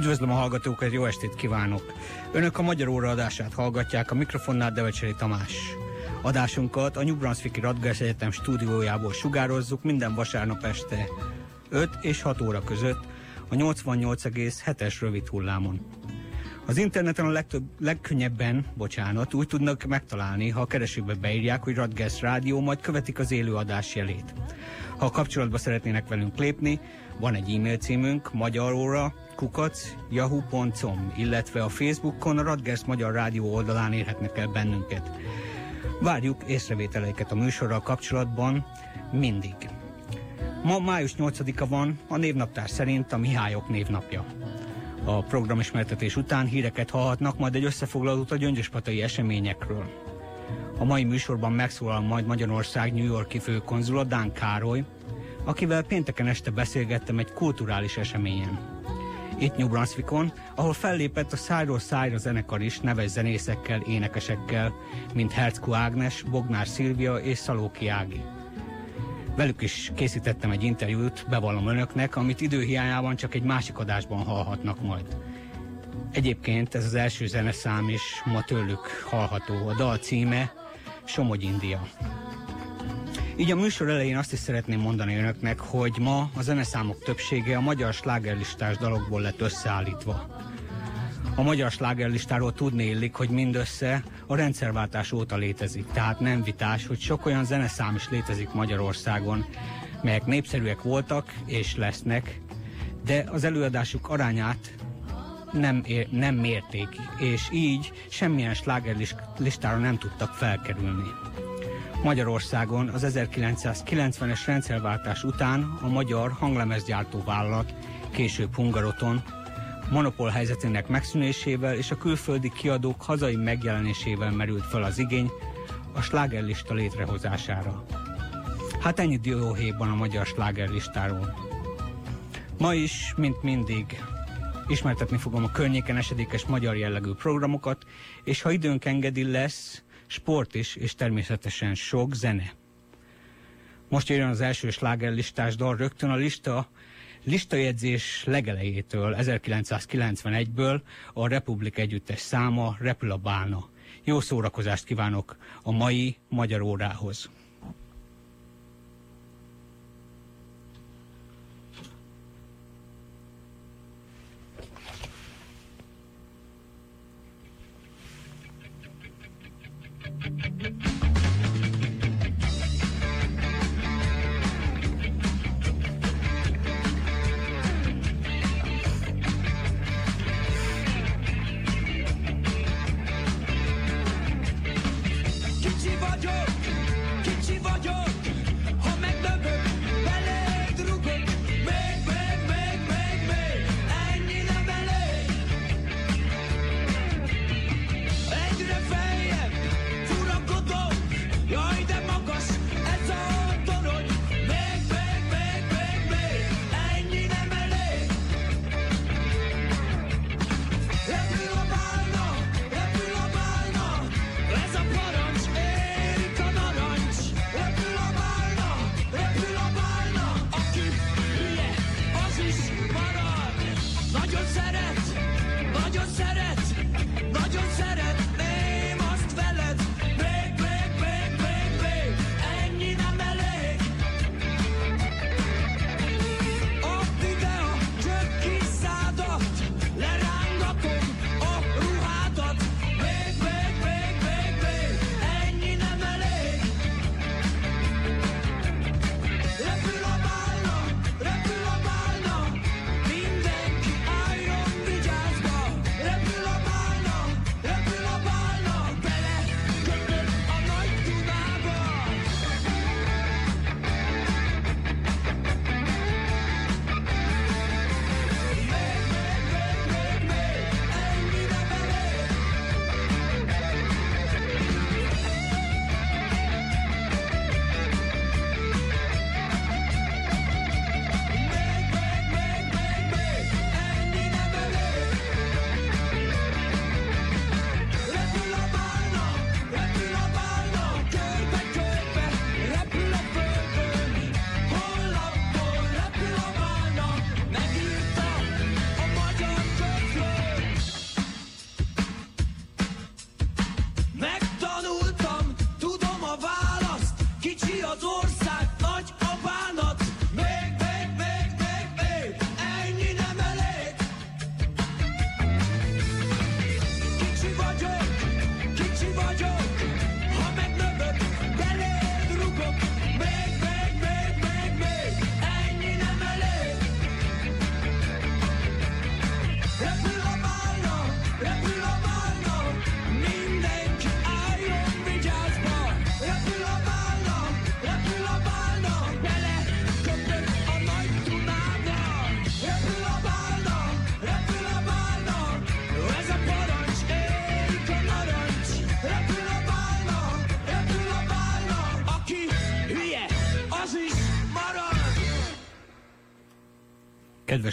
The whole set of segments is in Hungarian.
Üdvözlöm a hallgatókat, jó estét kívánok! Önök a Magyar Óra adását hallgatják, a mikrofonnál Devecseri Tamás. Adásunkat a New Brunswicki Radgers Egyetem stúdiójából sugározzuk minden vasárnap este 5 és 6 óra között a 88,7-es rövid hullámon. Az interneten a legtöbb, legkönnyebben, bocsánat, úgy tudnak megtalálni, ha a keresőbe beírják, hogy Radgers Rádió, majd követik az élő adás jelét. Ha kapcsolatba szeretnének velünk lépni, van egy e-mail címünk, magyaróra, kukac, yahoo.com, illetve a Facebookon a Radgers Magyar Rádió oldalán érhetnek el bennünket. Várjuk észrevételeiket a műsorral kapcsolatban mindig. Ma május 8-a van, a névnaptár szerint a Mihályok névnapja. A programismertetés után híreket hallhatnak, majd egy összefoglalót a gyöngyöspatai eseményekről. A mai műsorban megszólal majd Magyarország New Yorki főkonzula Dán Károly, akivel pénteken este beszélgettem egy kulturális eseményen. Itt New Brunswickon, ahol fellépett a Szájról Szájra zenekar is neves zenészekkel, énekesekkel, mint Hercku Ágnes, Bognár Szilvia és Szalóki Ági. Velük is készítettem egy interjút, bevallom önöknek, amit időhiányában csak egy másik adásban hallhatnak majd. Egyébként ez az első zeneszám is ma tőlük hallható. A dal címe Somogy India. Így a műsor elején azt is szeretném mondani önöknek, hogy ma a zeneszámok többsége a magyar slágerlistás dalokból lett összeállítva. A magyar slágerlistáról tudni illik, hogy mindössze a rendszerváltás óta létezik, tehát nem vitás, hogy sok olyan zeneszám is létezik Magyarországon, melyek népszerűek voltak és lesznek, de az előadásuk arányát nem, ér, nem mérték, és így semmilyen slágerlistára nem tudtak felkerülni. Magyarországon az 1990-es rendszerváltás után a magyar hanglemezgyártó vállalat, később Hungaroton, monopól helyzetének megszűnésével és a külföldi kiadók hazai megjelenésével merült fel az igény a slágerlista létrehozására. Hát ennyi dióhéjban a magyar slágerlistáról. Ma is, mint mindig, ismertetni fogom a környéken esedékes magyar jellegű programokat, és ha időnk engedi lesz, sport is, és természetesen sok zene. Most jön az első slágerlistás dal rögtön a lista listajegyzés legelejétől, 1991-ből a Republik együttes száma Repül a bálna. Jó szórakozást kívánok a mai magyar órához.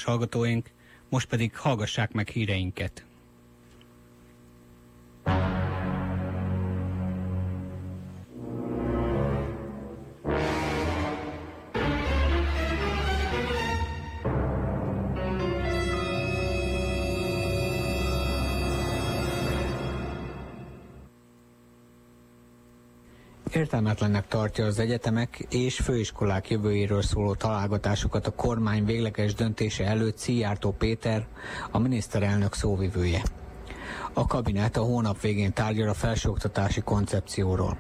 Hallgatóink, most pedig hallgassák meg híreinket. Értelmetlennek tartja az egyetemek és főiskolák jövőjéről szóló találgatásokat a kormány végleges döntése előtt Szijjártó Péter, a miniszterelnök szóvivője. A kabinet a hónap végén tárgyal a felsőoktatási koncepcióról.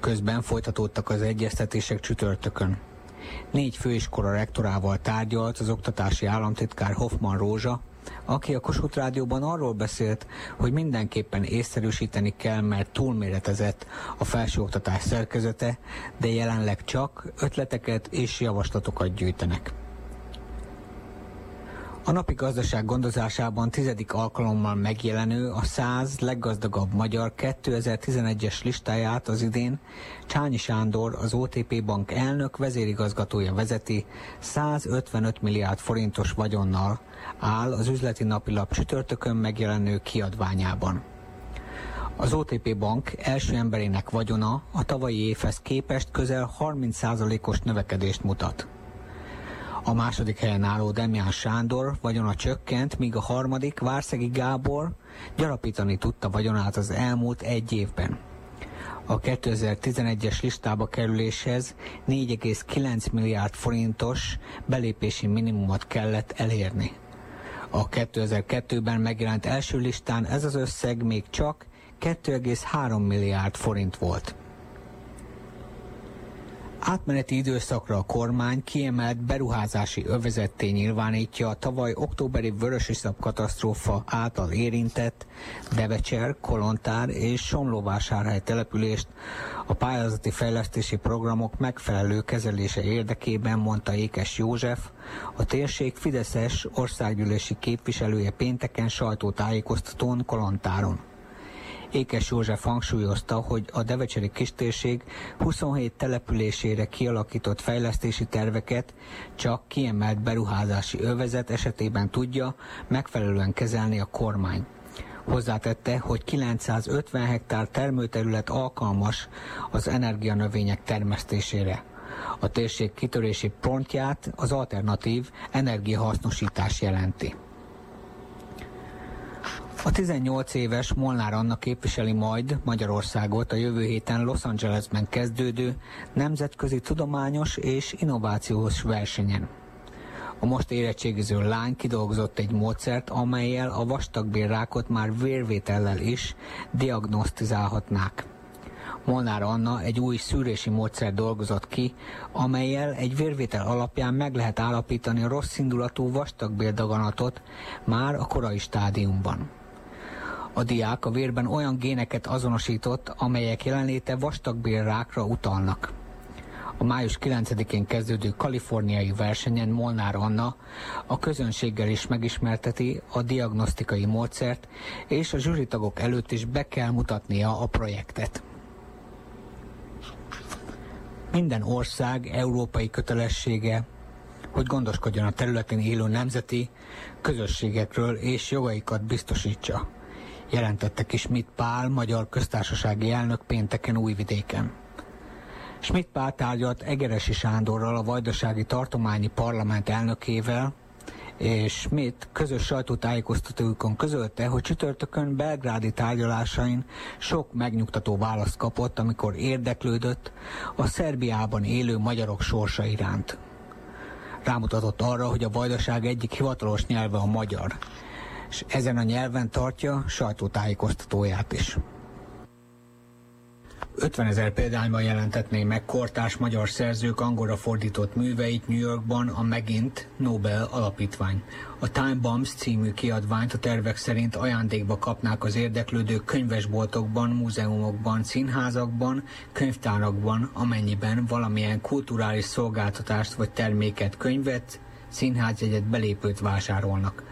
Közben folytatódtak az egyeztetések csütörtökön. Négy főiskola rektorával tárgyalt az oktatási államtitkár Hoffman Rózsa, aki a Kossuth Rádióban arról beszélt, hogy mindenképpen észszerűsíteni kell, mert túlméretezett a felsőoktatás szerkezete, de jelenleg csak ötleteket és javaslatokat gyűjtenek. A napi gazdaság gondozásában tizedik alkalommal megjelenő a 100 leggazdagabb magyar 2011-es listáját az idén Csányi Sándor, az OTP Bank elnök vezérigazgatója vezeti 155 milliárd forintos vagyonnal áll az üzleti napilap csütörtökön megjelenő kiadványában. Az OTP Bank első emberének vagyona a tavalyi évhez képest közel 30%-os növekedést mutat. A második helyen álló Demián Sándor vagyona csökkent, míg a harmadik Várszegi Gábor gyarapítani tudta vagyonát az elmúlt egy évben. A 2011-es listába kerüléshez 4,9 milliárd forintos belépési minimumot kellett elérni. A 2002-ben megjelent első listán ez az összeg még csak 2,3 milliárd forint volt. Átmeneti időszakra a kormány kiemelt beruházási övezetté nyilvánítja a tavaly októberi vörösiszap katasztrófa által érintett Devecser, Kolontár és Somlóvásárhely települést a pályázati fejlesztési programok megfelelő kezelése érdekében, mondta Ékes József, a térség Fideszes országgyűlési képviselője pénteken sajtótájékoztatón Kolontáron. Ékes József hangsúlyozta, hogy a Devecseri kistérség 27 településére kialakított fejlesztési terveket csak kiemelt beruházási övezet esetében tudja megfelelően kezelni a kormány. Hozzátette, hogy 950 hektár termőterület alkalmas az energianövények termesztésére. A térség kitörési pontját az alternatív energiahasznosítás jelenti. A 18 éves Molnár Anna képviseli majd Magyarországot a jövő héten Los Angelesben kezdődő nemzetközi tudományos és innovációs versenyen. A most érettségiző lány kidolgozott egy módszert, amelyel a vastagbélrákot már vérvétellel is diagnosztizálhatnák. Molnár Anna egy új szűrési módszer dolgozott ki, amelyel egy vérvétel alapján meg lehet állapítani a rossz indulatú vastagbéldaganatot már a korai stádiumban. A diák a vérben olyan géneket azonosított, amelyek jelenléte vastagbélrákra utalnak. A május 9-én kezdődő kaliforniai versenyen Molnár Anna a közönséggel is megismerteti a diagnosztikai módszert, és a zsűritagok előtt is be kell mutatnia a projektet. Minden ország európai kötelessége, hogy gondoskodjon a területén élő nemzeti közösségekről és jogaikat biztosítsa jelentette ki Schmidt Pál, magyar köztársasági elnök pénteken Újvidéken. Schmidt Pál tárgyalt Egeresi Sándorral, a Vajdasági Tartományi Parlament elnökével, és Schmidt közös sajtótájékoztatókon közölte, hogy csütörtökön belgrádi tárgyalásain sok megnyugtató választ kapott, amikor érdeklődött a Szerbiában élő magyarok sorsa iránt. Rámutatott arra, hogy a vajdaság egyik hivatalos nyelve a magyar, és ezen a nyelven tartja sajtótájékoztatóját is. 50 ezer példányban jelentetné meg kortás magyar szerzők angolra fordított műveit New Yorkban a megint Nobel Alapítvány. A Time Bombs című kiadványt a tervek szerint ajándékba kapnák az érdeklődők könyvesboltokban, múzeumokban, színházakban, könyvtárakban, amennyiben valamilyen kulturális szolgáltatást vagy terméket, könyvet, színházjegyet belépőt vásárolnak.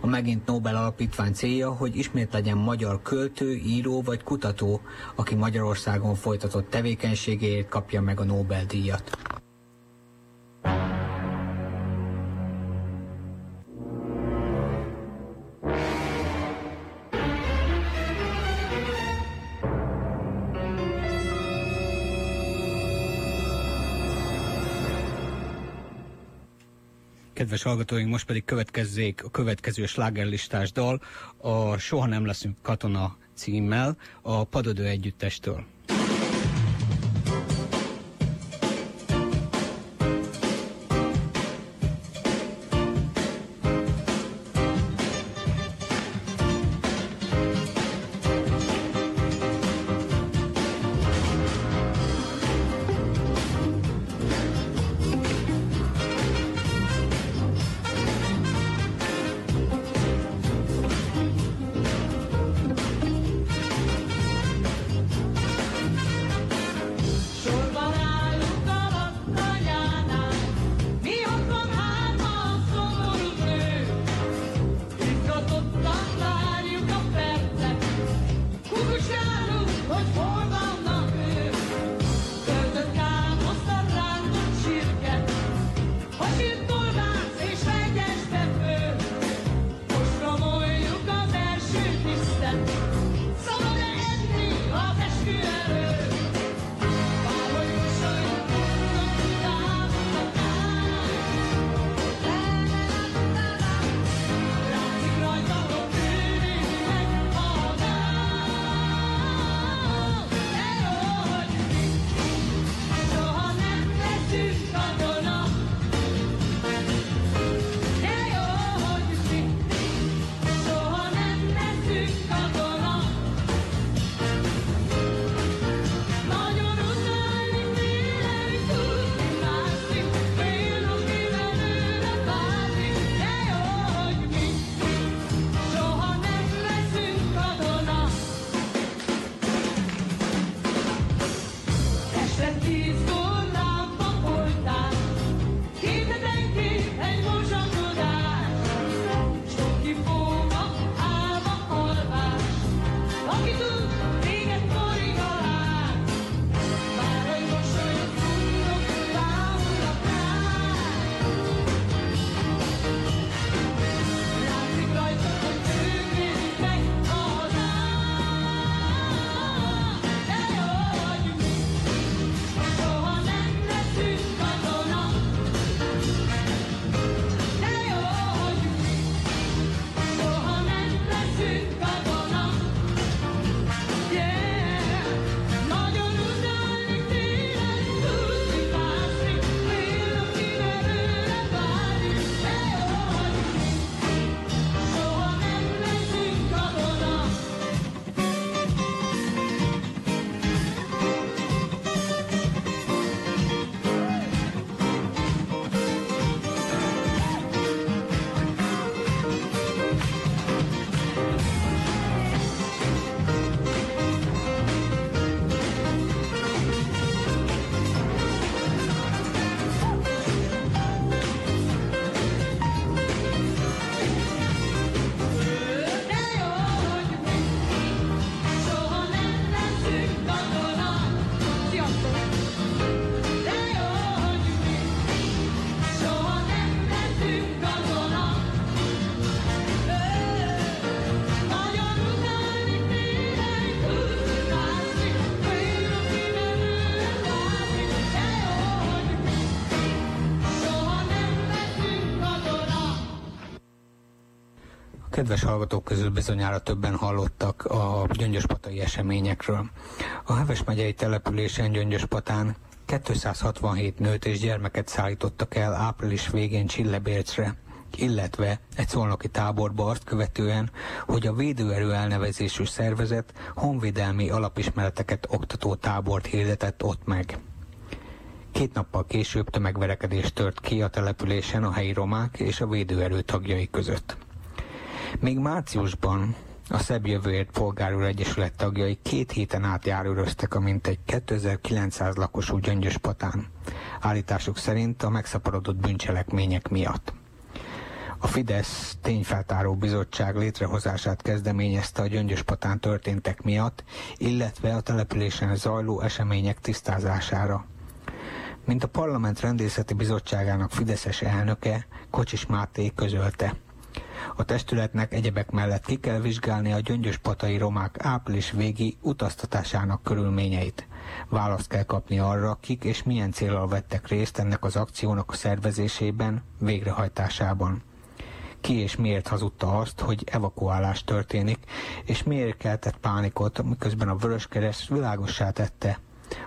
A megint Nobel Alapítvány célja, hogy ismét legyen magyar költő, író vagy kutató, aki Magyarországon folytatott tevékenységéért kapja meg a Nobel-díjat. Kedves hallgatóink, most pedig következzék a következő slágerlistás dal, a Soha nem leszünk katona címmel, a Padodő együttestől. Kedves hallgatók közül bizonyára többen hallottak a gyöngyöspatai eseményekről. A Heves megyei településen Gyöngyöspatán 267 nőt és gyermeket szállítottak el április végén Csillebércre, illetve egy szolnoki táborba azt követően, hogy a védőerő elnevezésű szervezet honvédelmi alapismereteket oktató tábort hirdetett ott meg. Két nappal később tömegverekedés tört ki a településen a helyi romák és a védőerő tagjai között. Még márciusban a Szebb Jövőért Polgárúr Egyesület tagjai két héten át járőröztek a mintegy 2900 lakosú Gyöngyöspatán, állításuk szerint a megszaporodott bűncselekmények miatt. A Fidesz tényfeltáró bizottság létrehozását kezdeményezte a Gyöngyöspatán történtek miatt, illetve a településen zajló események tisztázására. Mint a Parlament Rendészeti Bizottságának Fideszes elnöke, Kocsis Máté közölte – A testületnek egyebek mellett ki kell vizsgálni a gyöngyöspatai romák április végi utaztatásának körülményeit. Választ kell kapni arra, kik és milyen célral vettek részt ennek az akciónak a szervezésében, végrehajtásában. Ki és miért hazudta azt, hogy evakuálás történik, és miért keltett pánikot, miközben a Vöröskereszt világossá tette,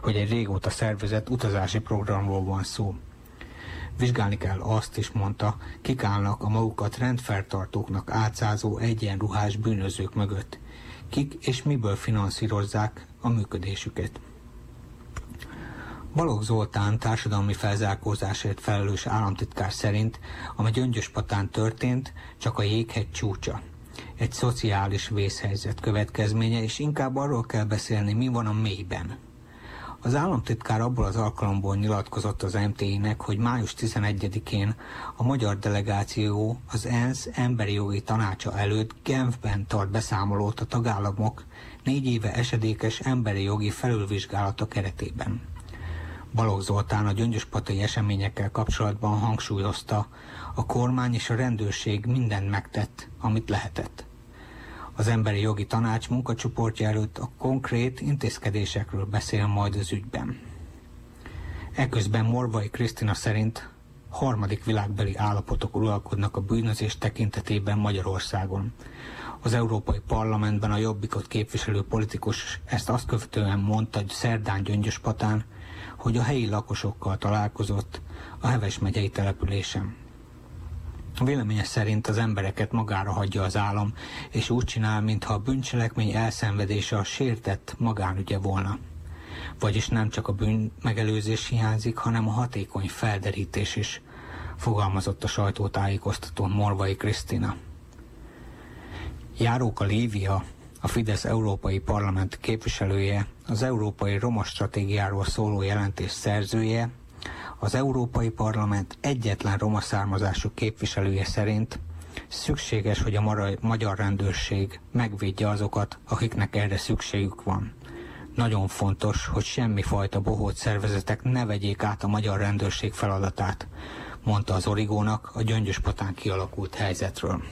hogy egy régóta szervezett utazási programról van szó. Vizsgálni kell azt is, mondta, kik állnak a magukat rendfertartóknak átszázó egyenruhás bűnözők mögött. Kik és miből finanszírozzák a működésüket. Balogh Zoltán társadalmi felzárkózásért felelős államtitkár szerint, ami Gyöngyöspatán történt, csak a jéghegy csúcsa. Egy szociális vészhelyzet következménye, és inkább arról kell beszélni, mi van a mélyben. Az államtitkár abból az alkalomból nyilatkozott az MTI-nek, hogy május 11-én a magyar delegáció az ENSZ emberi jogi tanácsa előtt Genfben tart beszámolót a tagállamok négy éve esedékes emberi jogi felülvizsgálata keretében. Balogh Zoltán a gyöngyöspatai eseményekkel kapcsolatban hangsúlyozta, a kormány és a rendőrség mindent megtett, amit lehetett. Az Emberi Jogi Tanács munkacsoportja előtt a konkrét intézkedésekről beszél majd az ügyben. Eközben Morvai Krisztina szerint harmadik világbeli állapotok uralkodnak a bűnözés tekintetében Magyarországon. Az Európai Parlamentben a Jobbikot képviselő politikus ezt azt követően mondta, hogy szerdán Gyöngyöspatán, hogy a helyi lakosokkal találkozott a Heves megyei településen. Véleménye szerint az embereket magára hagyja az állam, és úgy csinál, mintha a bűncselekmény elszenvedése a sértett magánügye volna. Vagyis nem csak a bűn megelőzés hiányzik, hanem a hatékony felderítés is, fogalmazott a sajtótájékoztatón Morvai Krisztina. Járóka Lívia, a Fidesz Európai Parlament képviselője, az Európai Roma Stratégiáról szóló jelentés szerzője, az Európai Parlament egyetlen roma származású képviselője szerint szükséges, hogy a magyar rendőrség megvédje azokat, akiknek erre szükségük van. Nagyon fontos, hogy semmifajta bohót szervezetek ne vegyék át a magyar rendőrség feladatát, mondta az Origónak a gyöngyöspatán kialakult helyzetről.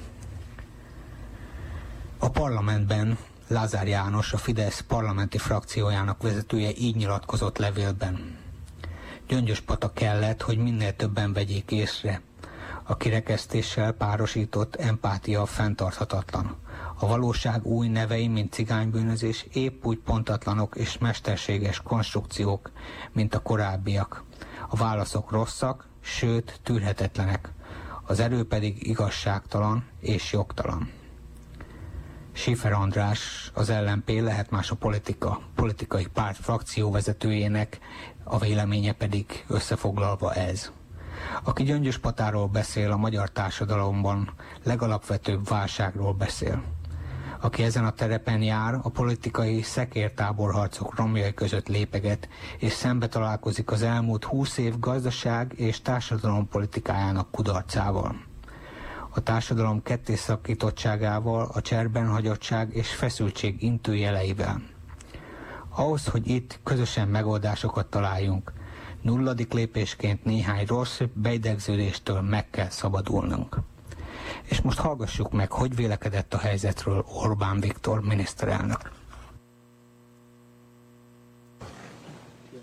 A parlamentben Lázár János, a Fidesz parlamenti frakciójának vezetője így nyilatkozott levélben. Gyöngyös pata kellett, hogy minél többen vegyék észre. A kirekesztéssel párosított empátia fenntarthatatlan. A valóság új nevei, mint cigánybűnözés, épp úgy pontatlanok és mesterséges konstrukciók, mint a korábbiak. A válaszok rosszak, sőt tűrhetetlenek. Az erő pedig igazságtalan és jogtalan. Sifer András, az LNP lehet más a politika, politikai párt frakcióvezetőjének, a véleménye pedig összefoglalva ez. Aki Gyöngyös Patáról beszél, a magyar társadalomban legalapvetőbb válságról beszél. Aki ezen a terepen jár, a politikai szekértáborharcok romjai között lépeget, és szembe találkozik az elmúlt húsz év gazdaság és társadalompolitikájának kudarcával a társadalom kettészakítottságával, a cserben hagyottság és feszültség intőjeleivel. Ahhoz, hogy itt közösen megoldásokat találjunk, nulladik lépésként néhány rossz beidegződéstől meg kell szabadulnunk. És most hallgassuk meg, hogy vélekedett a helyzetről Orbán Viktor miniszterelnök.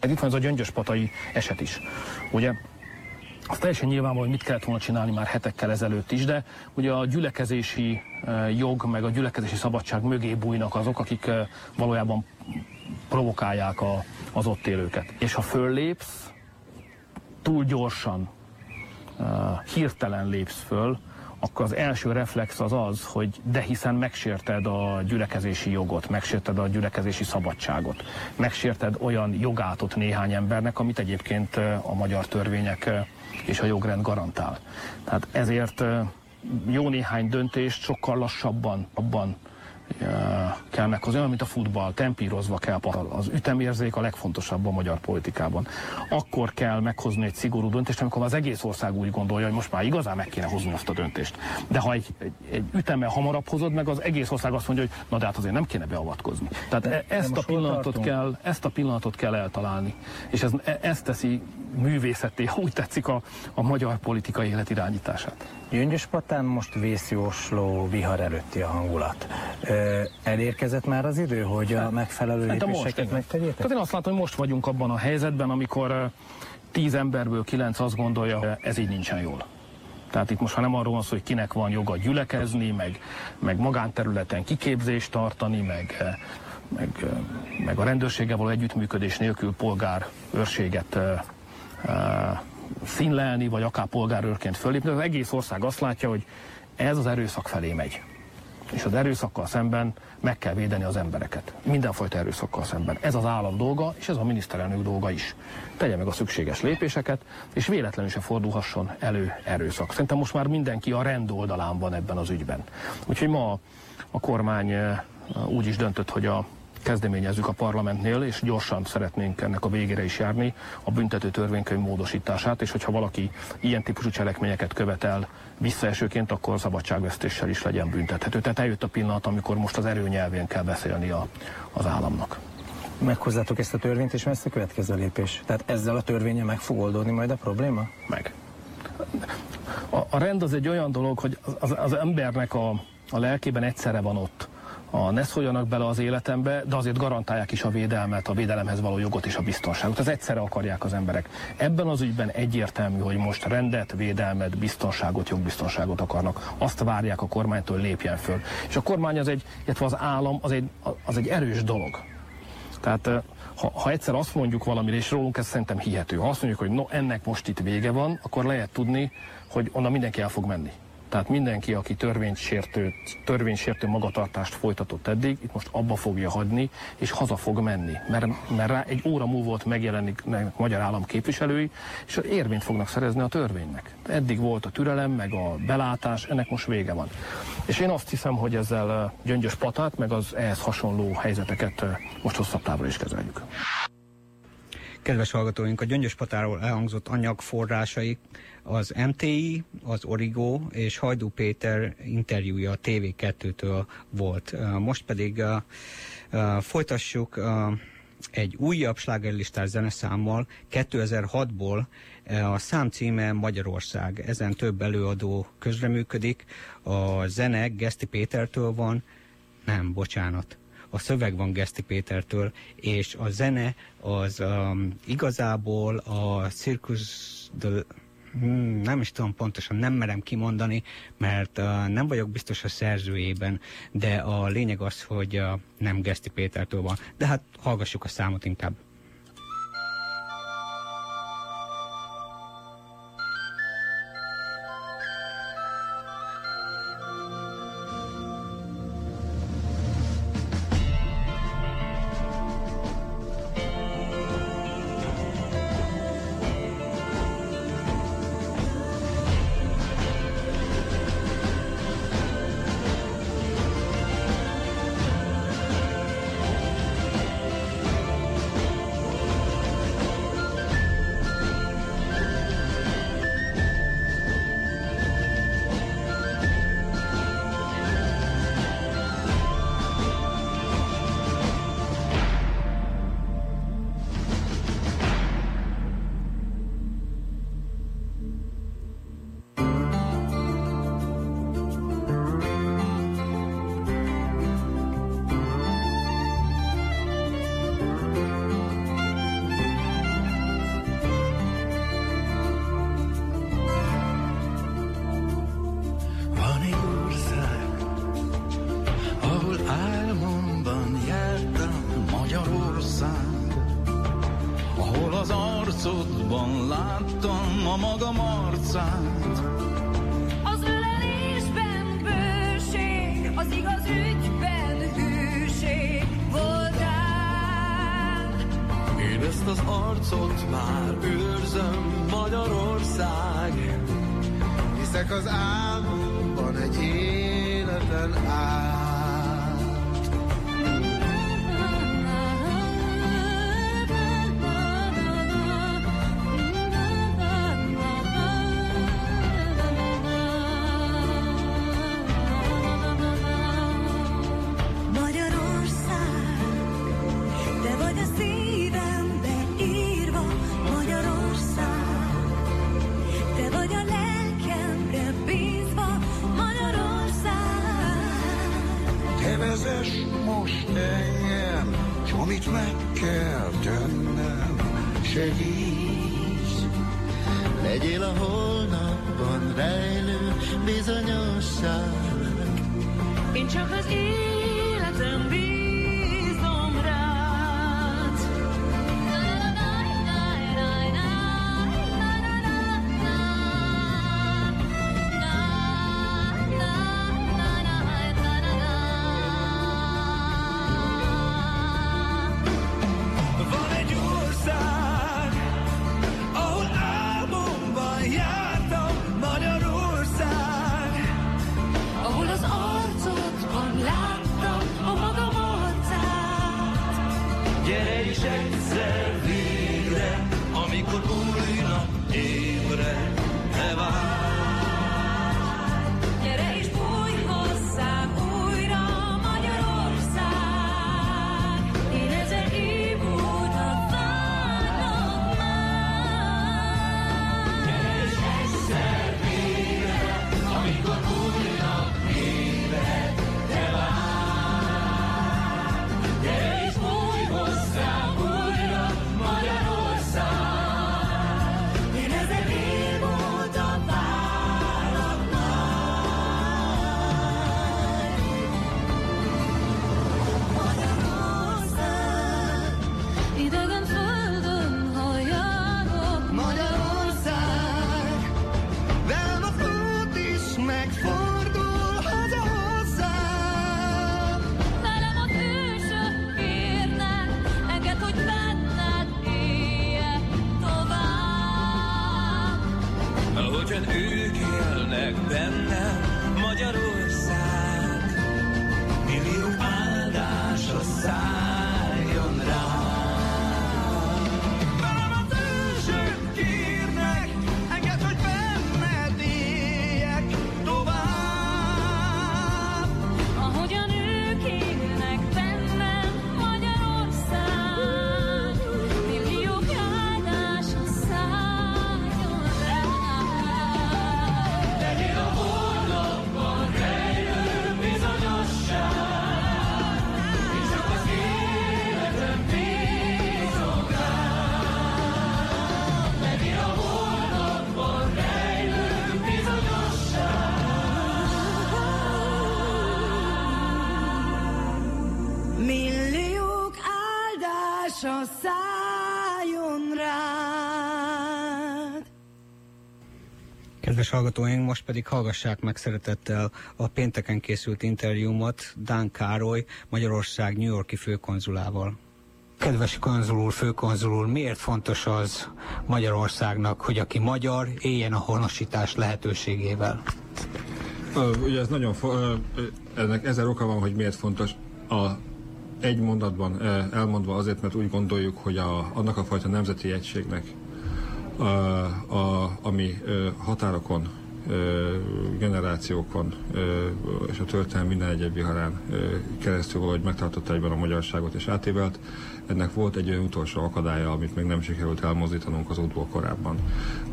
Itt van ez a gyöngyöspatai eset is. Ugye az teljesen nyilvánvaló, hogy mit kellett volna csinálni már hetekkel ezelőtt is, de ugye a gyülekezési eh, jog, meg a gyülekezési szabadság mögé bújnak azok, akik eh, valójában provokálják a, az ott élőket. És ha föllépsz, túl gyorsan, hirtelen lépsz föl, akkor az első reflex az az, hogy de hiszen megsérted a gyülekezési jogot, megsérted a gyülekezési szabadságot, megsérted olyan jogátot néhány embernek, amit egyébként a magyar törvények és a jogrend garantál. Tehát ezért jó néhány döntést sokkal lassabban abban kell meghozni, olyan, mint a futball, tempírozva kell. Az ütemérzék a legfontosabb a magyar politikában. Akkor kell meghozni egy szigorú döntést, amikor az egész ország úgy gondolja, hogy most már igazán meg kéne hozni azt a döntést. De ha egy, egy, egy ütemmel hamarabb hozod meg, az egész ország azt mondja, hogy na de hát azért nem kéne beavatkozni. Tehát de, ezt, de a pillanatot kell, ezt a pillanatot kell eltalálni. És ez, e, ezt teszi művészetté, ha úgy tetszik, a, a magyar politikai élet irányítását. Gyöngyöspatán most vészjósló vihar előtti a hangulat. Elérkezett már az idő, hogy a megfelelő hát lépéseket megtegyétek? Tehát én azt látom, hogy most vagyunk abban a helyzetben, amikor tíz emberből kilenc azt gondolja, ez így nincsen jól. Tehát itt most ha nem arról van szó, hogy kinek van joga gyülekezni, meg, meg magánterületen kiképzést tartani, meg, meg, meg a rendőrséggel való együttműködés nélkül polgár őrséget színlelni, vagy akár polgárőrként fölépni. Az egész ország azt látja, hogy ez az erőszak felé megy. És az erőszakkal szemben meg kell védeni az embereket. Mindenfajta erőszakkal szemben. Ez az állam dolga, és ez a miniszterelnök dolga is. Tegye meg a szükséges lépéseket, és véletlenül se fordulhasson elő erőszak. Szerintem most már mindenki a rend oldalán van ebben az ügyben. Úgyhogy ma a kormány eh, úgy is döntött, hogy a kezdeményezzük a parlamentnél, és gyorsan szeretnénk ennek a végére is járni, a büntető törvénykönyv módosítását, és hogyha valaki ilyen típusú cselekményeket követel visszaesőként, akkor szabadságvesztéssel is legyen büntethető. Tehát eljött a pillanat, amikor most az erőnyelvén kell beszélni a, az államnak. Meghozzátok ezt a törvényt, és mi lesz a következő lépés? Tehát ezzel a törvénye meg fog oldódni majd a probléma? Meg. A, a rend az egy olyan dolog, hogy az, az embernek a, a lelkében egyszerre van ott a ne szóljanak bele az életembe, de azért garantálják is a védelmet, a védelemhez való jogot és a biztonságot. Ez egyszerre akarják az emberek. Ebben az ügyben egyértelmű, hogy most rendet, védelmet, biztonságot, jogbiztonságot akarnak. Azt várják a kormánytól, lépjen föl. És a kormány az egy, illetve az állam az egy, az egy erős dolog. Tehát ha, ha egyszer azt mondjuk valamire, és rólunk ez szerintem hihető, ha azt mondjuk, hogy no, ennek most itt vége van, akkor lehet tudni, hogy onnan mindenki el fog menni. Tehát mindenki, aki törvénysértő, törvénysértő magatartást folytatott eddig, itt most abba fogja hagyni, és haza fog menni. Mert, mert rá egy óra múlva ott megjelenik magyar állam képviselői, és érvényt fognak szerezni a törvénynek. Eddig volt a türelem, meg a belátás, ennek most vége van. És én azt hiszem, hogy ezzel gyöngyös patát, meg az ehhez hasonló helyzeteket most hosszabb távra is kezeljük. Kedves hallgatóink, a Gyöngyös Patáról elhangzott anyagforrásaik az MTI, az Origo és Hajdú Péter interjúja a TV2-től volt. Most pedig folytassuk egy újabb slágerlistás zeneszámmal 2006-ból a szám címe Magyarország. Ezen több előadó közreműködik. A zene Geszti Pétertől van, nem, bocsánat, a szöveg van Geszti Pétertől, és a zene az um, igazából a Circus de hmm, nem is tudom pontosan, nem merem kimondani, mert uh, nem vagyok biztos a szerzőjében, de a lényeg az, hogy uh, nem Geszti Pétertől van. De hát hallgassuk a számot inkább. shine. Kedves hallgatóink, most pedig hallgassák meg szeretettel a pénteken készült interjúmat Dán Károly, Magyarország New Yorki főkonzulával. Kedves konzul úr, főkonzul úr, miért fontos az Magyarországnak, hogy aki magyar, éljen a honosítás lehetőségével? Ugye ez nagyon ennek ezer oka van, hogy miért fontos. A egy mondatban elmondva azért, mert úgy gondoljuk, hogy a, annak a fajta nemzeti egységnek, a, a, ami határokon, generációkon és a történelem minden egyéb viharán keresztül valahogy megtartotta egyben a magyarságot és átévelt, ennek volt egy olyan utolsó akadálya, amit még nem sikerült elmozdítanunk az útból korábban.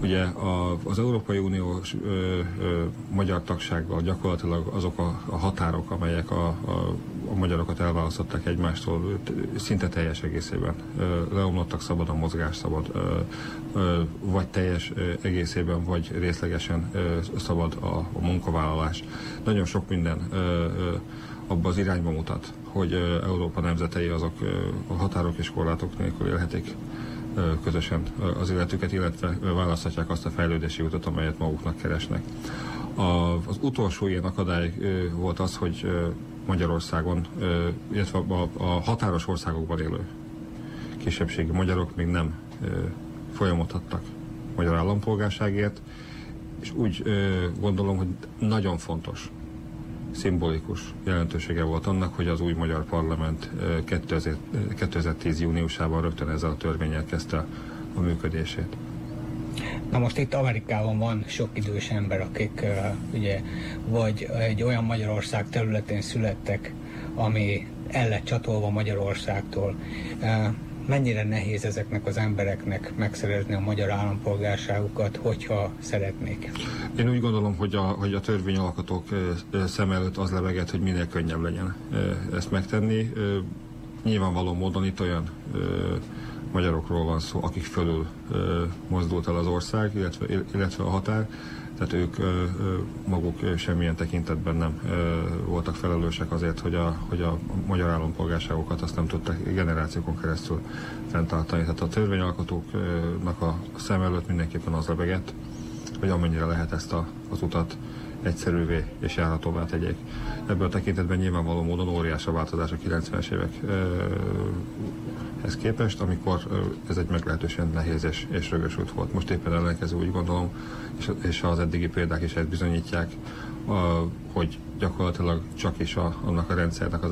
Ugye a, az Európai Unió magyar tagsággal gyakorlatilag azok a, a határok, amelyek a, a, a magyarokat elválasztották egymástól szinte teljes egészében. Leomlottak szabad a mozgás, szabad, vagy teljes egészében, vagy részlegesen szabad a, a munkavállalás. Nagyon sok minden abba az irányba mutat, hogy Európa nemzetei azok a határok és korlátok nélkül élhetik közösen az életüket, illetve választhatják azt a fejlődési utat, amelyet maguknak keresnek. A, az utolsó ilyen akadály volt az, hogy Magyarországon, illetve a, a határos országokban élő kisebbségi magyarok még nem folyamodhattak magyar állampolgárságért, és úgy gondolom, hogy nagyon fontos, szimbolikus jelentősége volt annak, hogy az új magyar parlament ö, 2000, ö, 2010. júniusában rögtön ezzel a törvényel kezdte a működését. Na most itt Amerikában van sok idős ember, akik uh, ugye vagy egy olyan Magyarország területén születtek, ami el csatolva Magyarországtól. Uh, mennyire nehéz ezeknek az embereknek megszerezni a magyar állampolgárságukat, hogyha szeretnék? Én úgy gondolom, hogy a, hogy a törvényalkotók szem előtt az leveget, hogy minél könnyebb legyen ezt megtenni. Nyilvánvaló módon itt olyan magyarokról van szó, akik fölül mozdult el az ország, illetve, illetve a határ, tehát ők maguk semmilyen tekintetben nem voltak felelősek azért, hogy a, hogy a magyar állampolgárságokat azt nem tudták generációkon keresztül fenntartani. Tehát a törvényalkotóknak a szem előtt mindenképpen az lebegett, hogy amennyire lehet ezt a, az utat egyszerűvé és járhatóvá tegyék. Ebből a tekintetben nyilvánvaló módon óriás a változás a 90-es évekhez képest, amikor ez egy meglehetősen nehéz és, és rögös út volt. Most éppen ellenkező úgy gondolom, és, és az eddigi példák is ezt bizonyítják, hogy gyakorlatilag csak is a, annak a rendszernek az,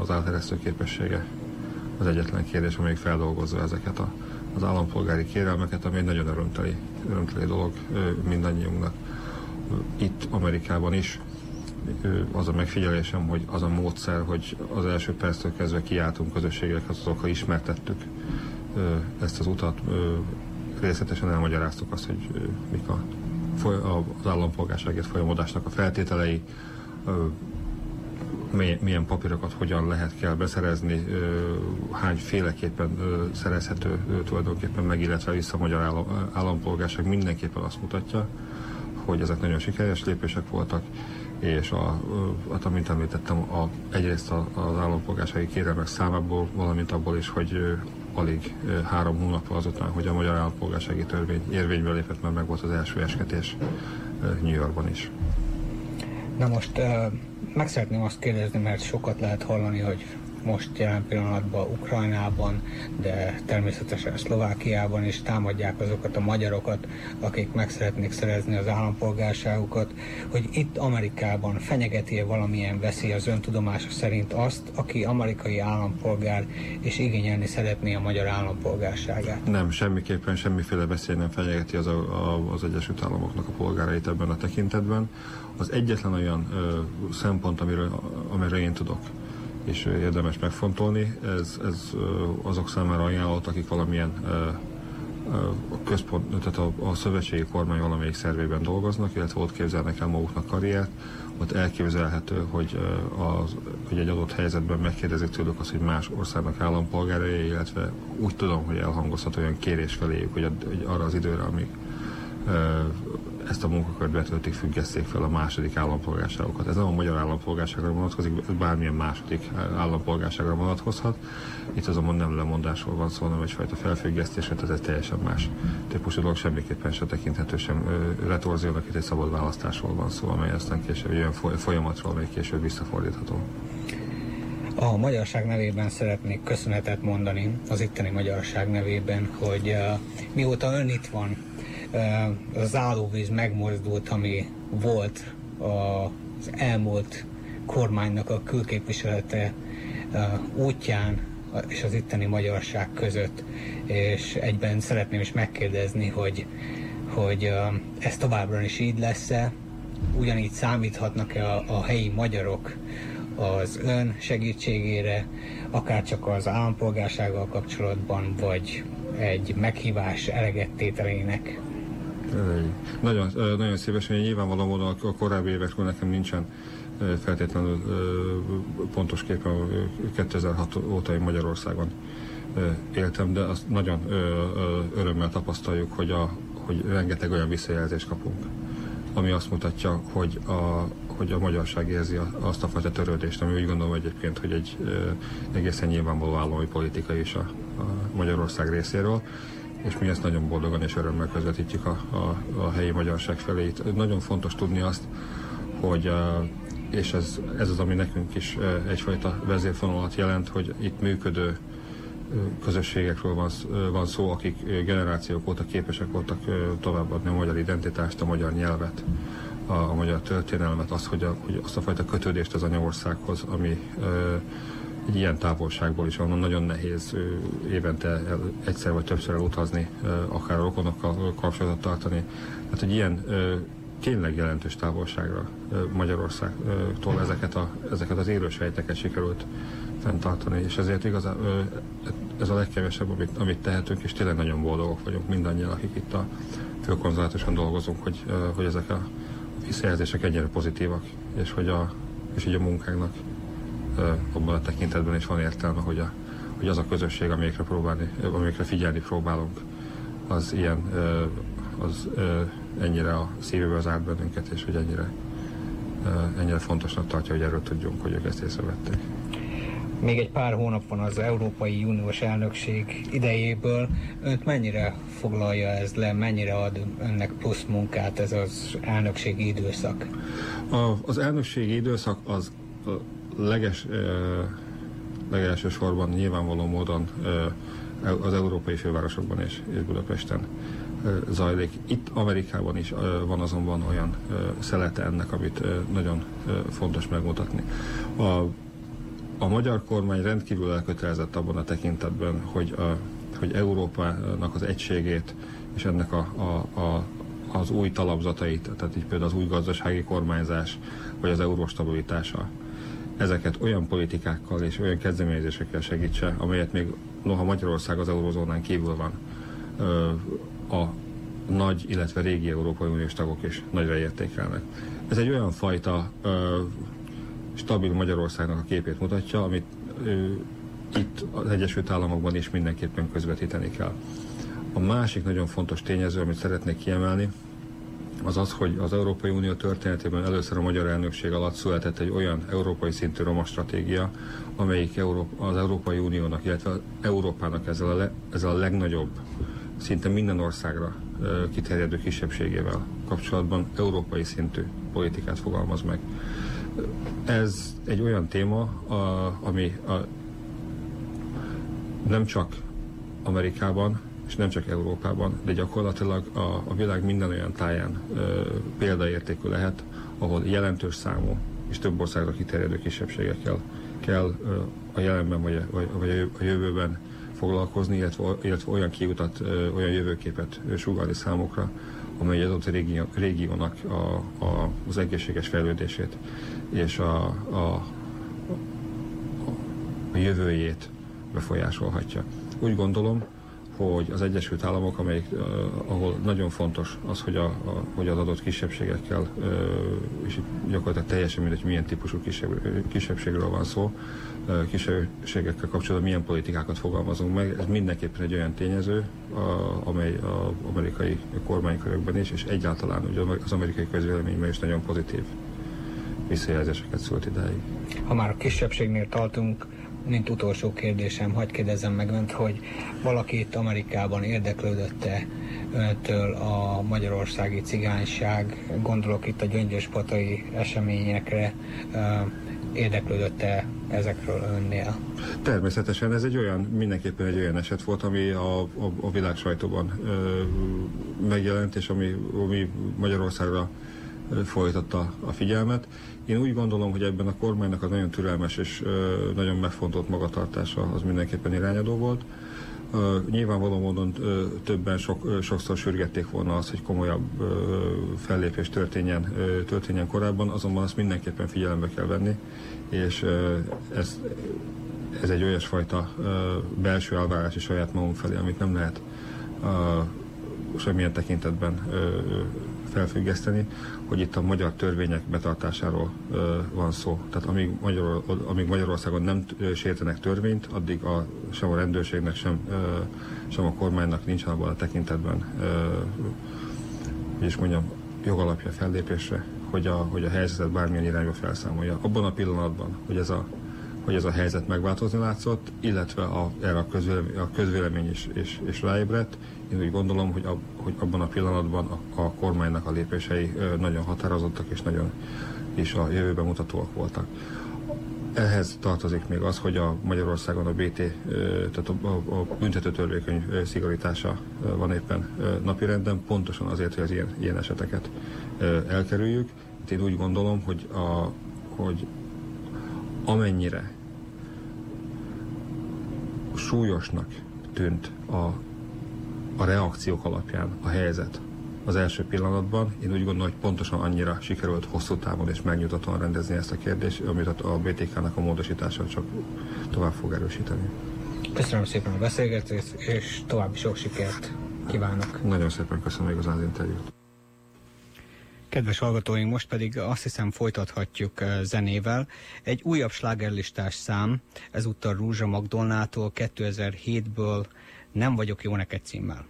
az áteresztő képessége az egyetlen kérdés, amelyik feldolgozza ezeket a, az állampolgári kérelmeket, ami egy nagyon örömteli, örömteli dolog mindannyiunknak itt Amerikában is az a megfigyelésem, hogy az a módszer, hogy az első perctől kezdve kiálltunk közösségekhez, azokkal ismertettük. Ezt az utat, részletesen elmagyaráztuk azt, hogy mik a, az állampolgárságért folyamodásnak a feltételei, milyen papírokat hogyan lehet kell beszerezni, hányféleképpen szerezhető tulajdonképpen meg, illetve vissza a magyar állampolgárság mindenképpen azt mutatja, hogy ezek nagyon sikeres lépések voltak, és a, hát, amint említettem, a, egyrészt az állampolgársági kérelmek számából, valamint abból is, hogy alig három hónap azután, hogy a magyar állampolgársági törvény érvénybe lépett, mert meg volt az első esketés New Yorkban is. Na most meg szeretném azt kérdezni, mert sokat lehet hallani, hogy most jelen pillanatban Ukrajnában, de természetesen Szlovákiában is támadják azokat a magyarokat, akik meg szeretnék szerezni az állampolgárságukat, hogy itt Amerikában fenyegeti-e valamilyen veszély az öntudomása szerint azt, aki amerikai állampolgár és igényelni szeretné a magyar állampolgárságát? Nem, semmiképpen semmiféle veszély nem fenyegeti az, a, a, az Egyesült Államoknak a polgárait ebben a tekintetben. Az egyetlen olyan ö, szempont, amiről, amiről én tudok, és érdemes megfontolni. Ez, ez azok számára ajánlott, akik valamilyen a központ, tehát a, a szövetségi kormány valamelyik szervében dolgoznak, illetve ott képzelnek el maguknak karriert, ott elképzelhető, hogy, az, hogy egy adott helyzetben megkérdezik tőlük azt, hogy más országnak állampolgárai, illetve úgy tudom, hogy elhangozhat olyan kérés feléjük, hogy, a, hogy arra az időre, amíg ezt a munkakört betöltik, függesszék fel a második állampolgárságokat. Ez nem a magyar állampolgárságra vonatkozik, ez bármilyen második állampolgárságra vonatkozhat. Itt azonban nem lemondásról van szó, hanem egyfajta felfüggesztés, tehát ez teljesen más típusú dolog, semmiképpen se tekinthető sem retorziónak, itt egy szabad választásról van szó, amely aztán később egy olyan folyamatról, amely később visszafordítható. A magyarság nevében szeretnék köszönetet mondani az itteni magyarság nevében, hogy uh, mióta ön itt van, az állóvíz megmozdult, ami volt az elmúlt kormánynak a külképviselete útján és az itteni magyarság között, és egyben szeretném is megkérdezni, hogy, hogy ez továbbra is így lesz-e, ugyanígy számíthatnak-e a, a helyi magyarok az ön segítségére, akár csak az állampolgársággal kapcsolatban, vagy egy meghívás eleget tételének nagyon, nagyon szívesen, nyilvánvaló módon a korábbi évekről nekem nincsen feltétlenül pontos képen 2006 óta én Magyarországon éltem, de azt nagyon örömmel tapasztaljuk, hogy, a, hogy rengeteg olyan visszajelzést kapunk, ami azt mutatja, hogy a, hogy a magyarság érzi azt a fajta törődést, ami úgy gondolom egyébként, hogy egy egészen nyilvánvaló állami politika is a, a Magyarország részéről és mi ezt nagyon boldogan és örömmel közvetítjük a, a, a helyi magyarság felé. Itt nagyon fontos tudni azt, hogy és ez, ez az, ami nekünk is egyfajta vezérfonalat jelent, hogy itt működő közösségekről van, van szó, akik generációk óta képesek voltak továbbadni a magyar identitást, a magyar nyelvet, a, a magyar történelmet, azt, hogy, a, hogy azt a fajta kötődést az anyaországhoz, ami egy ilyen távolságból is onnan nagyon nehéz évente egyszer vagy többször elutazni, akár rokonokkal kapcsolatot tartani. Hát, hogy ilyen tényleg jelentős távolságra Magyarországtól ezeket, a, ezeket az élősejteket sikerült fenntartani, és ezért igazán ez a legkevesebb, amit, amit tehetünk, és tényleg nagyon boldogok vagyunk mindannyian, akik itt a főkonzulátusan dolgozunk, hogy, hogy ezek a visszajelzések ennyire pozitívak, és hogy a, és így a munkánknak abban a tekintetben is van értelme, hogy, a, hogy az a közösség, amikre, próbálni, amikre figyelni próbálunk, az ilyen, az ennyire a szívébe zárt bennünket, és hogy ennyire, ennyire fontosnak tartja, hogy erről tudjunk, hogy ők ezt észrevették. Még egy pár hónap van az Európai Uniós elnökség idejéből. Önt mennyire foglalja ez le, mennyire ad önnek plusz munkát ez az elnökségi időszak? A, az elnökségi időszak az leges, legelső sorban nyilvánvaló módon az európai fővárosokban és, és Budapesten zajlik. Itt Amerikában is van azonban olyan szelete ennek, amit nagyon fontos megmutatni. A a magyar kormány rendkívül elkötelezett abban a tekintetben, hogy, a, hogy Európának az egységét és ennek a, a, a, az új talapzatait, tehát így például az új gazdasági kormányzás, vagy az euró stabilitása, ezeket olyan politikákkal és olyan kezdeményezésekkel segítse, amelyet még noha Magyarország az eurozónán kívül van, a nagy, illetve régi Európai Uniós tagok is nagyra értékelnek. Ez egy olyan fajta stabil Magyarországnak a képét mutatja, amit itt az Egyesült Államokban is mindenképpen közvetíteni kell. A másik nagyon fontos tényező, amit szeretnék kiemelni, az az, hogy az Európai Unió történetében először a magyar elnökség alatt született egy olyan európai szintű roma stratégia, amelyik az Európai Uniónak, illetve Európának ezzel a, le, ezzel a legnagyobb, szinte minden országra kiterjedő kisebbségével kapcsolatban európai szintű politikát fogalmaz meg. Ez egy olyan téma, a, ami a, nem csak Amerikában, és nem csak Európában, de gyakorlatilag a, a világ minden olyan táján ö, példaértékű lehet, ahol jelentős számú és több országra kiterjedő kisebbségekkel kell ö, a jelenben vagy, vagy, vagy a jövőben foglalkozni, illetve, illetve olyan kiutat, ö, olyan jövőképet sugalni számukra, amely az adott régió, régiónak a, a, az egészséges fejlődését és a, a, a jövőjét befolyásolhatja. Úgy gondolom, hogy az Egyesült Államok, amelyik, ahol nagyon fontos az, hogy, a, a, hogy az adott kisebbségekkel, és gyakorlatilag teljesen mindegy, milyen típusú kisebb, kisebbségről van szó, kisebbségekkel kapcsolatban milyen politikákat fogalmazunk meg. Ez mindenképpen egy olyan tényező, a, amely az amerikai kormánykörökben is, és egyáltalán ugye az amerikai közvéleményben is nagyon pozitív visszajelzéseket szólt idáig. Ha már a kisebbségnél tartunk, mint utolsó kérdésem, hagyd kérdezzem meg önt, hogy valaki itt Amerikában érdeklődötte öntől a magyarországi cigányság, gondolok itt a gyöngyöspatai eseményekre, érdeklődötte ezekről önnél? Természetesen ez egy olyan, mindenképpen egy olyan eset volt, ami a, a, a világ sajtóban ö, megjelent, és ami, ami Magyarországra folytatta a figyelmet. Én úgy gondolom, hogy ebben a kormánynak az nagyon türelmes és nagyon megfontolt magatartása az mindenképpen irányadó volt. Ö, nyilvánvaló módon többen sok, sokszor sürgették volna azt, hogy komolyabb fellépés történjen, történjen korábban, azonban azt mindenképpen figyelembe kell venni, és ez, ez egy olyasfajta belső elvárás is saját magunk felé, amit nem lehet semmilyen tekintetben felfüggeszteni, hogy itt a magyar törvények betartásáról van szó. Tehát amíg, Magyar, amíg Magyarországon nem sértenek törvényt, addig a, sem a rendőrségnek, sem, sem a kormánynak nincs abban a tekintetben, és mondjam, jogalapja fellépésre, hogy a, hogy a helyzetet bármilyen irányba felszámolja. Abban a pillanatban, hogy ez a hogy ez a helyzet megváltozni látszott, illetve a, erre a közvélemény, a közvélemény is, is, is ráébredt. Én úgy gondolom, hogy, a, hogy abban a pillanatban a, a kormánynak a lépései nagyon határozottak és nagyon is a jövőben mutatóak voltak. Ehhez tartozik még az, hogy a Magyarországon a BT, tehát a, a, a büntető szigorítása van éppen napirenden, pontosan azért, hogy az ilyen, ilyen eseteket elkerüljük. Én úgy gondolom, hogy, a, hogy amennyire súlyosnak tűnt a, a reakciók alapján a helyzet az első pillanatban. Én úgy gondolom, hogy pontosan annyira sikerült hosszú távon és megnyugtatóan rendezni ezt a kérdést, amit a BTK-nak a módosítása csak tovább fog erősíteni. Köszönöm szépen a beszélgetést, és további sok sikert kívánok. Nagyon szépen köszönöm még az interjút. Kedves hallgatóink, most pedig azt hiszem folytathatjuk eh, zenével. Egy újabb slágerlistás szám, ezúttal Rúzsa Magdolnától 2007-ből Nem vagyok jó neked címmel.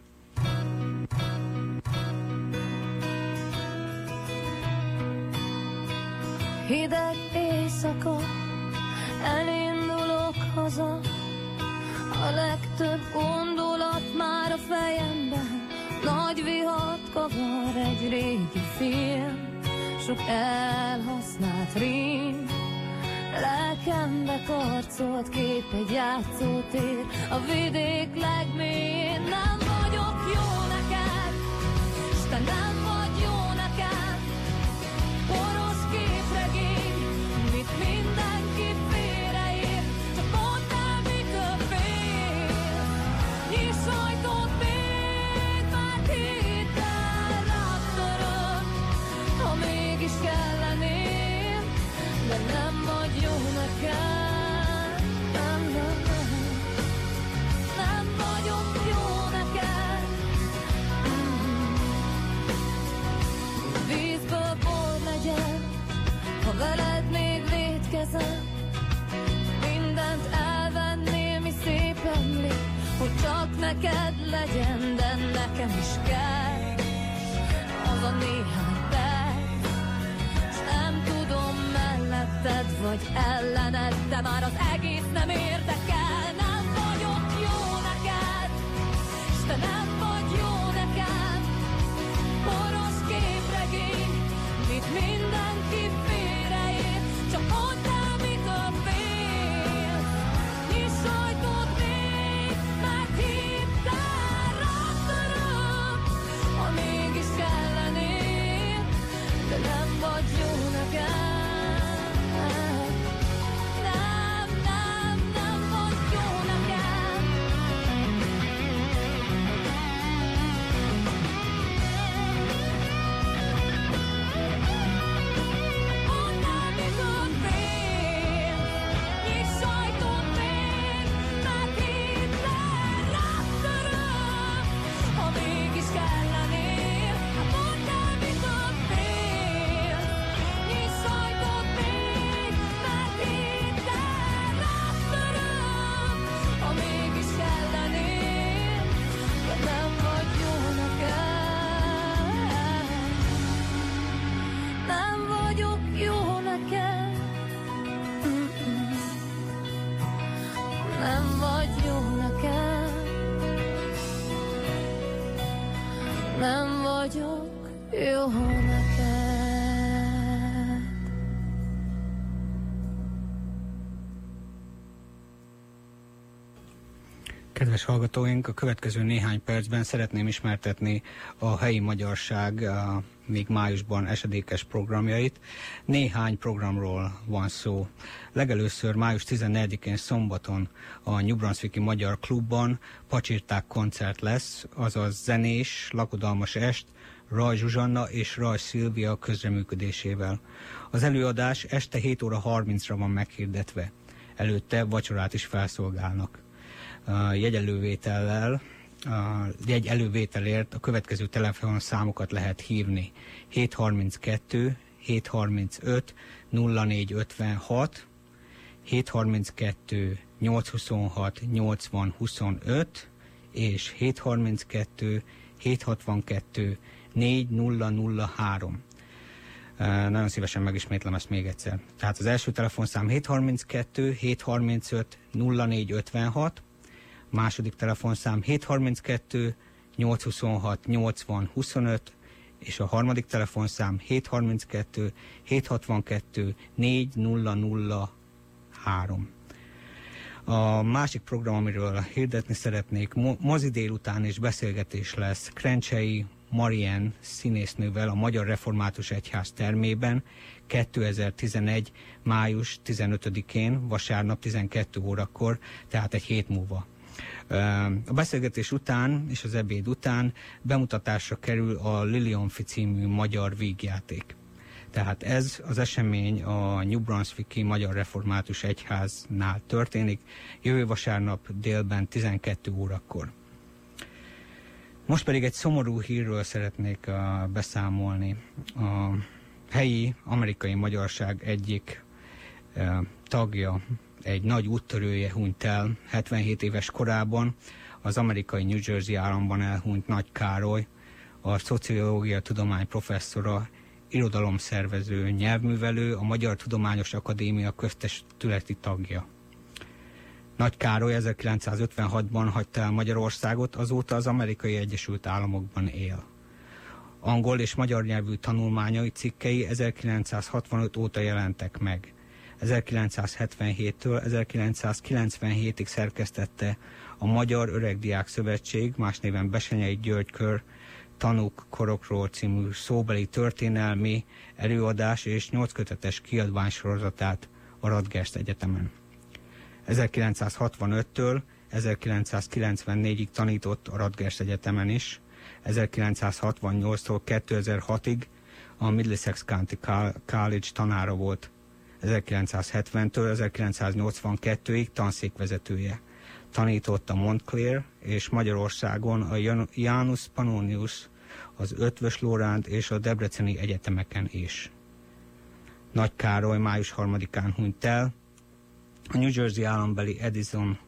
Hideg éjszaka, elindulok haza, a legtöbb gondolat már a vihart kavar egy régi film, sok elhasznált rím. Lelkembe karcolt kép egy játszótér, a vidék legmélyén nem neked legyen, de nekem is kell. Az a néhány perc, nem tudom melletted vagy ellened, de már az egész nem érdekel. Nem vagyok jó neked, s te nem vagy jó nekem. Orosz képregény, mit mindenki hallgatóink, a következő néhány percben szeretném ismertetni a helyi magyarság még májusban esedékes programjait. Néhány programról van szó. Legelőször május 14-én szombaton a New Brunswicki Magyar Klubban pacsirták koncert lesz, azaz zenés, lakodalmas est, Raj Zsuzsanna és Raj Szilvia közreműködésével. Az előadás este 7 óra 30-ra van meghirdetve. Előtte vacsorát is felszolgálnak jegyelővétellel, a jegy elővételért a következő telefonszámokat lehet hívni. 732 735 0456 732 826 80 25 és 732 762 4003. Uh, nagyon szívesen megismétlem ezt még egyszer. Tehát az első telefonszám 732 735 0456, második telefonszám 732 826 80 25, és a harmadik telefonszám 732 762 4003. A másik program, amiről hirdetni szeretnék, mo- mozi délután és beszélgetés lesz Krencsei Marian színésznővel a Magyar Református Egyház termében 2011. május 15-én, vasárnap 12 órakor, tehát egy hét múlva. A beszélgetés után és az ebéd után bemutatásra kerül a Lilionfi című magyar vígjáték. Tehát ez az esemény a New Brunswicki Magyar Református Egyháznál történik, jövő vasárnap délben 12 órakor. Most pedig egy szomorú hírről szeretnék beszámolni. A helyi amerikai magyarság egyik tagja, egy nagy úttörője hunyt el 77 éves korában, az amerikai New Jersey államban elhunyt Nagy Károly, a szociológia tudomány professzora, irodalomszervező, nyelvművelő, a Magyar Tudományos Akadémia köztestületi tagja. Nagy Károly 1956-ban hagyta el Magyarországot, azóta az Amerikai Egyesült Államokban él. Angol és magyar nyelvű tanulmányai cikkei 1965 óta jelentek meg. 1977-től 1997-ig szerkesztette a Magyar Öregdiák Szövetség, más néven Besenyei Györgykör Tanúk Korokról című szóbeli történelmi előadás és nyolckötetes kiadványsorozatát a Radgerst Egyetemen. 1965-től 1994-ig tanított a Radgerst Egyetemen is, 1968-tól 2006-ig a Middlesex County College tanára volt, 1970-től 1982-ig tanszékvezetője. Tanított a Montclair és Magyarországon a Janus Pannonius, az Ötvös Lóránt és a Debreceni egyetemeken is. Nagy Károly május 3-án hunyt el, a New Jersey állambeli Edison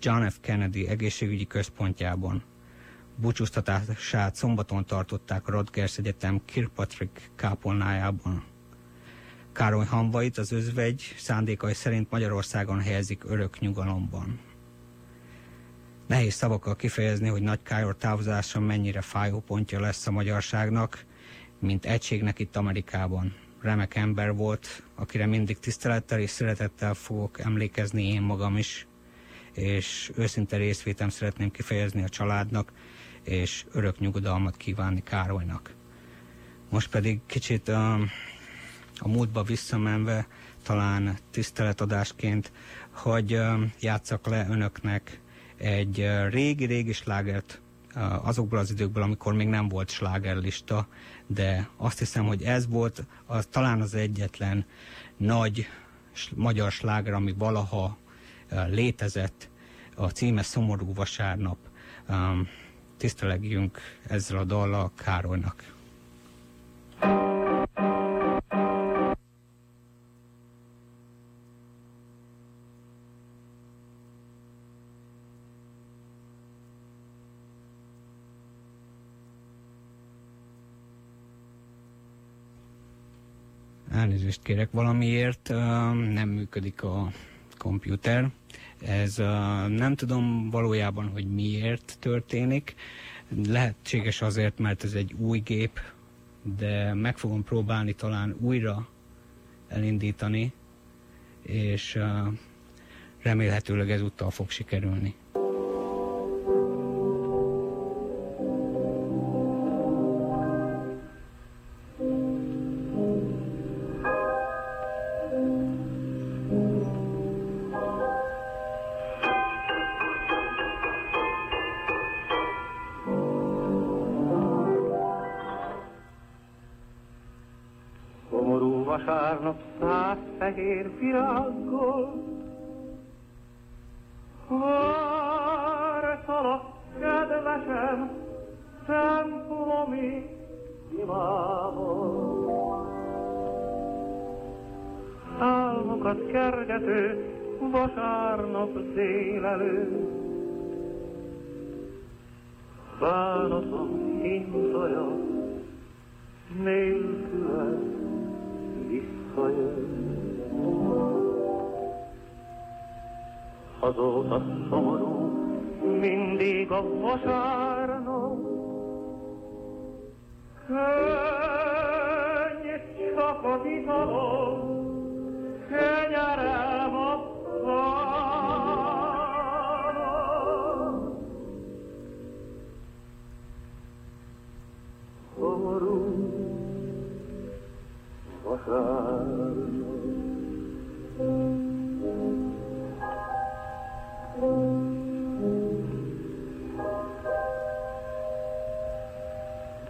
John F. Kennedy egészségügyi központjában. Búcsúztatását szombaton tartották a Rutgers Egyetem Kirkpatrick kápolnájában. Károly hamvait az özvegy szándékai szerint Magyarországon helyezik örök nyugalomban. Nehéz szavakkal kifejezni, hogy Nagy Károly távozása mennyire fájó pontja lesz a magyarságnak, mint egységnek itt Amerikában. Remek ember volt, akire mindig tisztelettel és szeretettel fogok emlékezni én magam is, és őszinte részvétem szeretném kifejezni a családnak, és örök nyugodalmat kívánni Károlynak. Most pedig kicsit a, a múltba visszamenve, talán tiszteletadásként, hogy játszak le önöknek egy régi-régi slágert azokból az időkből, amikor még nem volt slágerlista, de azt hiszem, hogy ez volt az, talán az egyetlen nagy magyar sláger, ami valaha létezett. A címe Szomorú vasárnap. Tisztelegjünk ezzel a dallal Károlynak. Elnézést kérek valamiért, nem működik a komputer. Ez nem tudom valójában, hogy miért történik. Lehetséges azért, mert ez egy új gép, de meg fogom próbálni talán újra elindítani, és remélhetőleg ezúttal fog sikerülni.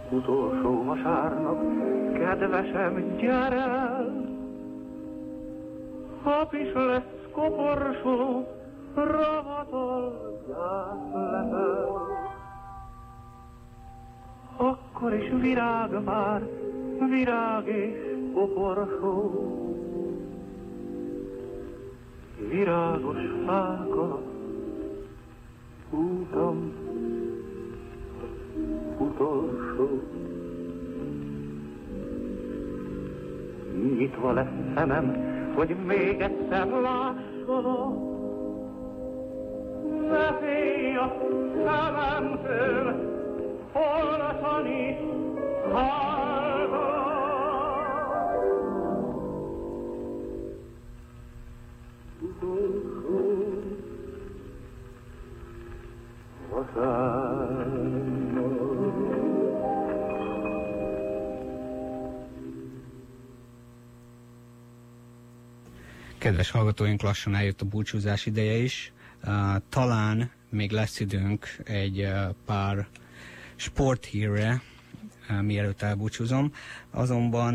Utolsó vasárnap, kedvesem, gyere el! Hap is lesz koporsó, ravatol gyászlevel. Akkor is virág már, virág és koporsó. Virágos fákat útam utolsó. Nyitva lesz szemem, hogy még egyszer lássalak, ne félj a szememtől, holtan is hallgat. Kedves hallgatóink, lassan eljött a búcsúzás ideje is. Uh, talán még lesz időnk egy uh, pár sporthírre, uh, mielőtt elbúcsúzom. Azonban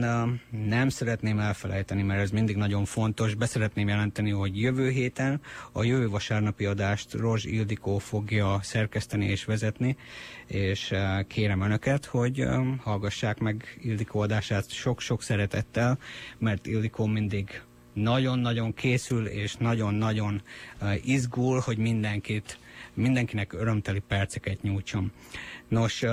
nem szeretném elfelejteni, mert ez mindig nagyon fontos. Beszeretném jelenteni, hogy jövő héten a jövő vasárnapi adást Rozs Ildikó fogja szerkeszteni és vezetni, és kérem Önöket, hogy hallgassák meg Ildikó adását sok-sok szeretettel, mert Ildikó mindig nagyon-nagyon készül, és nagyon-nagyon izgul, hogy mindenkit, mindenkinek örömteli perceket nyújtson. Nos,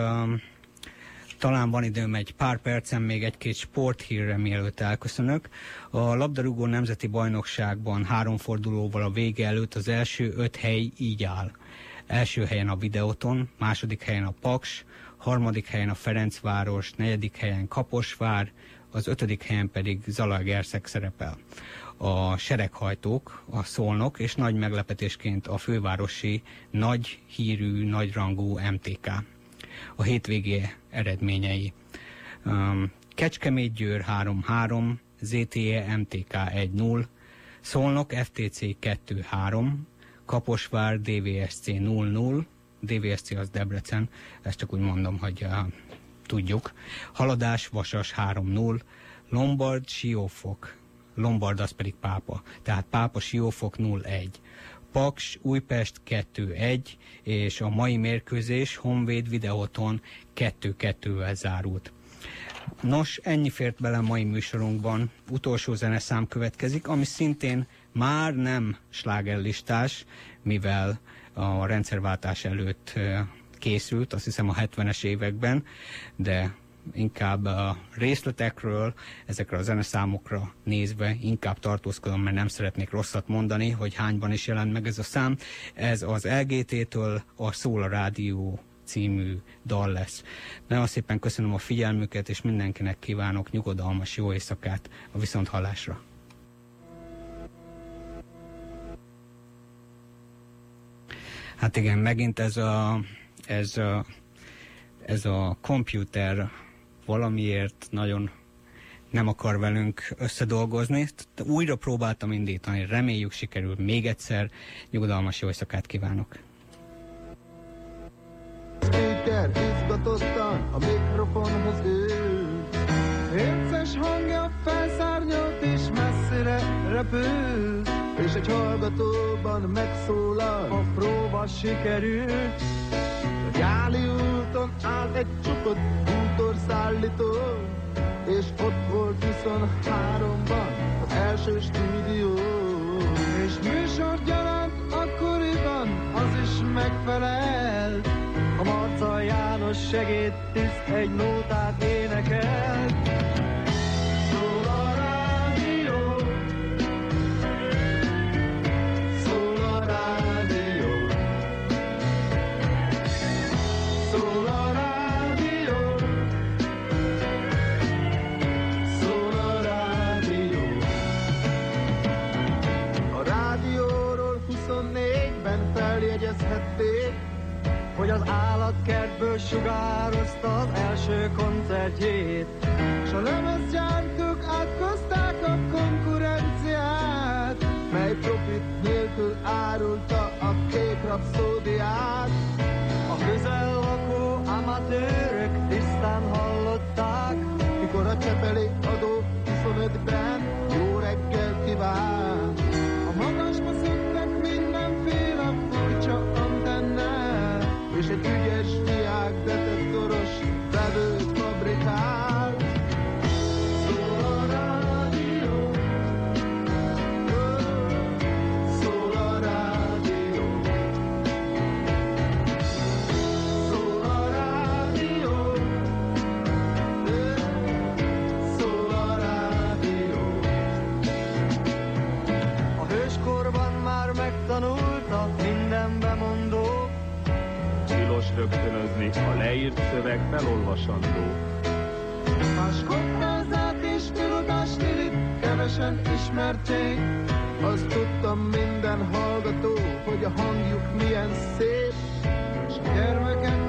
talán van időm egy pár percen még egy-két sporthírre, mielőtt elköszönök. A labdarúgó nemzeti bajnokságban három fordulóval a vége előtt az első öt hely így áll. Első helyen a Videoton, második helyen a Paks, harmadik helyen a Ferencváros, negyedik helyen Kaposvár, az ötödik helyen pedig Zalaegerszeg szerepel. A sereghajtók, a szolnok, és nagy meglepetésként a fővárosi nagy hírű, nagyrangú MTK. A hétvégé eredményei. Um, Kecskemét Győr 3-3, ZTE MTK 1-0, Szolnok FTC 2-3, Kaposvár DVSC 0-0, DVSC az Debrecen, ezt csak úgy mondom, hogy tudjuk. Haladás Vasas 3-0, Lombard Siófok, Lombard az pedig Pápa, tehát Pápa Siófok 0-1. Paks Újpest 2-1, és a mai mérkőzés Honvéd videóton 2-2-vel zárult. Nos, ennyi fért bele mai műsorunkban. Utolsó zeneszám következik, ami szintén már nem slágerlistás, mivel a rendszerváltás előtt készült, azt hiszem a 70-es években, de inkább a részletekről, ezekre a zeneszámokra nézve inkább tartózkodom, mert nem szeretnék rosszat mondani, hogy hányban is jelent meg ez a szám. Ez az LGT-től a Szól a Rádió című dal lesz. Nagyon szépen köszönöm a figyelmüket, és mindenkinek kívánok nyugodalmas jó éjszakát a viszonthallásra. Hát igen, megint ez a ez a, ez a komputer valamiért nagyon nem akar velünk összedolgozni. Újra próbáltam indítani, reméljük sikerül még egyszer. Nyugodalmas jó éjszakát kívánok! Speaker izgatottan a mikrofonhoz ül Érces hangja felszárnyalt és messzire repül És egy hallgatóban megszólal A próba sikerült Gyáli úton áll egy csukott bútorszállító, és ott volt 23-ban az első stúdió. És műsor gyanánt akkoriban az is megfelel, a Marca János segédtiszt egy nótát énekel. az állatkertből sugározta az első koncertjét. S a lemezgyártók átközták a konkurenciát, mely profit nélkül árulta a kék rapszódiát. A közellakó amatőrök tisztán hallották, mikor a csepeli adó elolvasandó. Más koprázát és pirogást kevesen ismerték, azt tudtam minden hallgató, hogy a hangjuk milyen szép, és a gyermekek